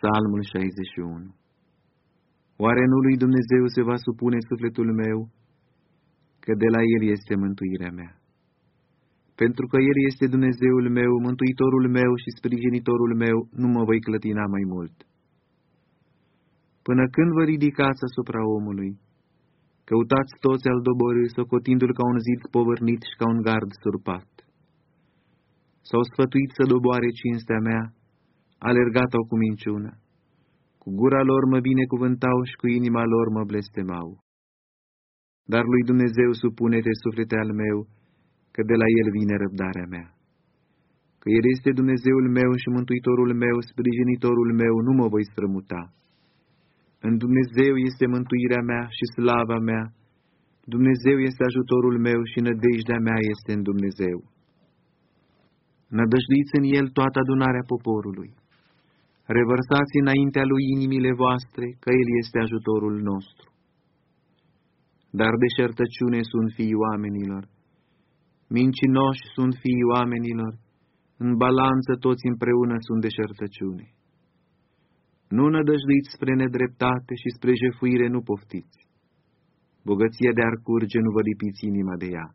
Psalmul 61 Oare nu lui Dumnezeu se va supune sufletul meu, că de la El este mântuirea mea? Pentru că El este Dumnezeul meu, mântuitorul meu și sprijinitorul meu, nu mă voi clătina mai mult. Până când vă ridicați asupra omului? Căutați toți al doborâi, socotindu-l ca un zid povărnit și ca un gard surpat. S-au sfătuit să doboare cinstea mea, alergat-au cu minciună. Cu gura lor mă binecuvântau și cu inima lor mă blestemau. Dar lui Dumnezeu supune-te, suflete al meu, că de la El vine răbdarea mea. Că El este Dumnezeul meu și Mântuitorul meu, sprijinitorul meu, nu mă voi strămuta. În Dumnezeu este mântuirea mea și slava mea, Dumnezeu este ajutorul meu și nădejdea mea este în Dumnezeu. Nădăjduiți în El toată adunarea poporului. Revărsați înaintea Lui inimile voastre, că El este ajutorul nostru. Dar deșertăciune sunt fiii oamenilor, mincinoși sunt fiii oamenilor, în balanță toți împreună sunt deșertăciune. Nu nădăjduiți spre nedreptate și spre jefuire nu poftiți. Bogăția de ar curge nu vă lipiți inima de ea.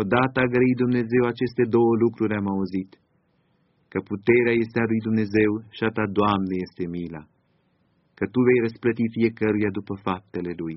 Odată a grăit Dumnezeu aceste două lucruri am auzit, că puterea este a lui Dumnezeu și a ta, Doamne, este mila, că Tu vei răsplăti fiecăruia după faptele Lui.